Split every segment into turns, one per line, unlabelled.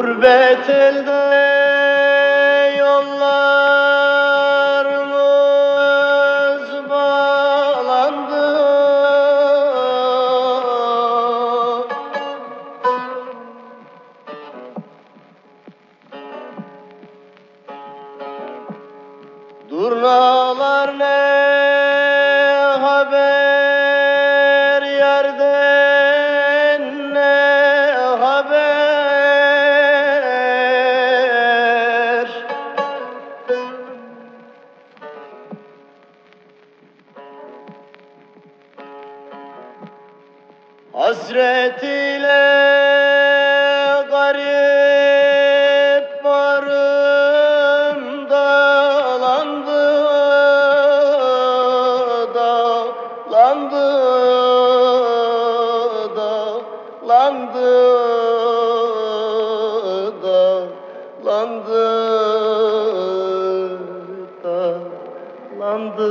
Gurbet elde yollarımız bağlandı. Durnalar ne Hasret ile garip varım dağlandı dağlandı dağlandı dağlandı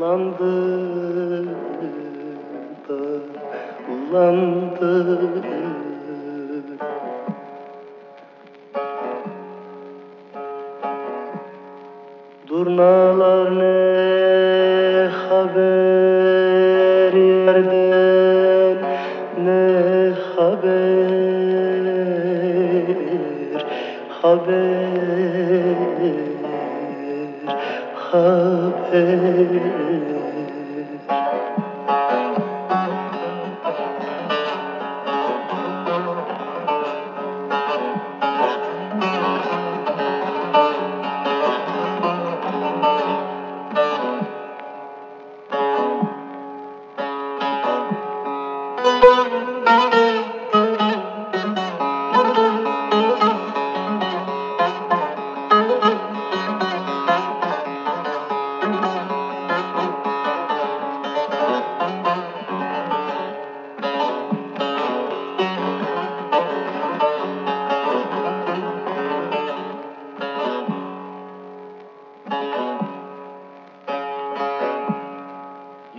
dağlandı dağlandı dağlandı Durnalar ne haber yerden ne haber haber haber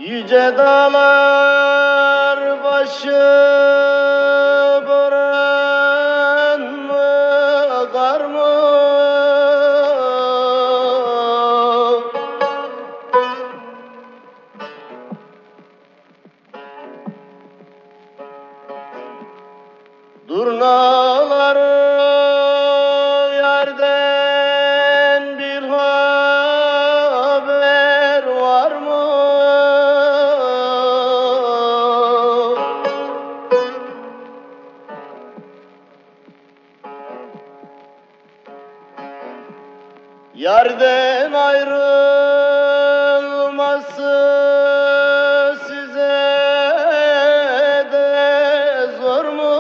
Yüce dağlar başı boran mı kar mı? Durnaları Yerden ayrılması size de zor mu?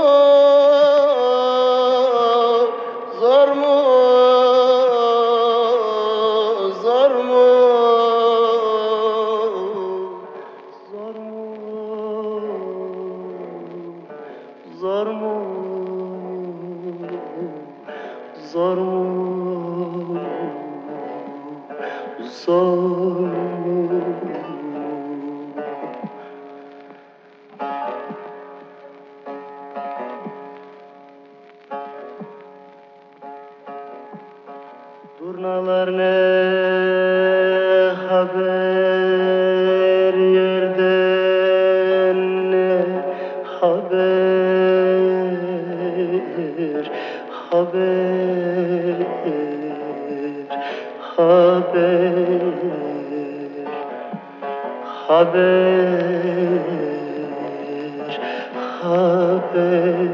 Zor mu? Zor mu? Zor mu? Zor mu? Zor mu? Zor mu? Durnalar ne haber haber. haber